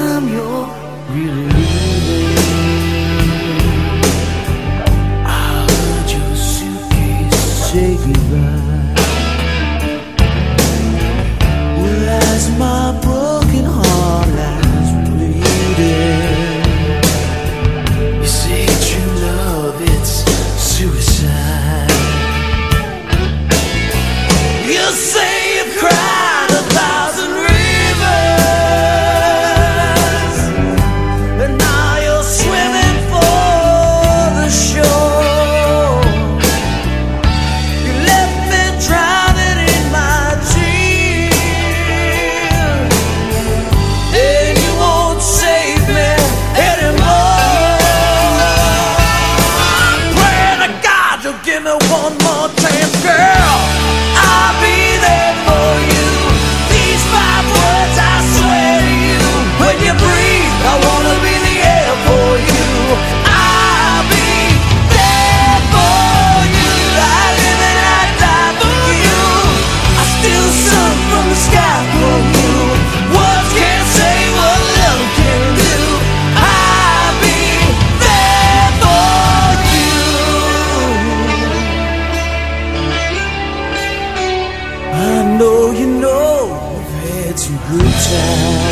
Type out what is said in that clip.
time you're really sad.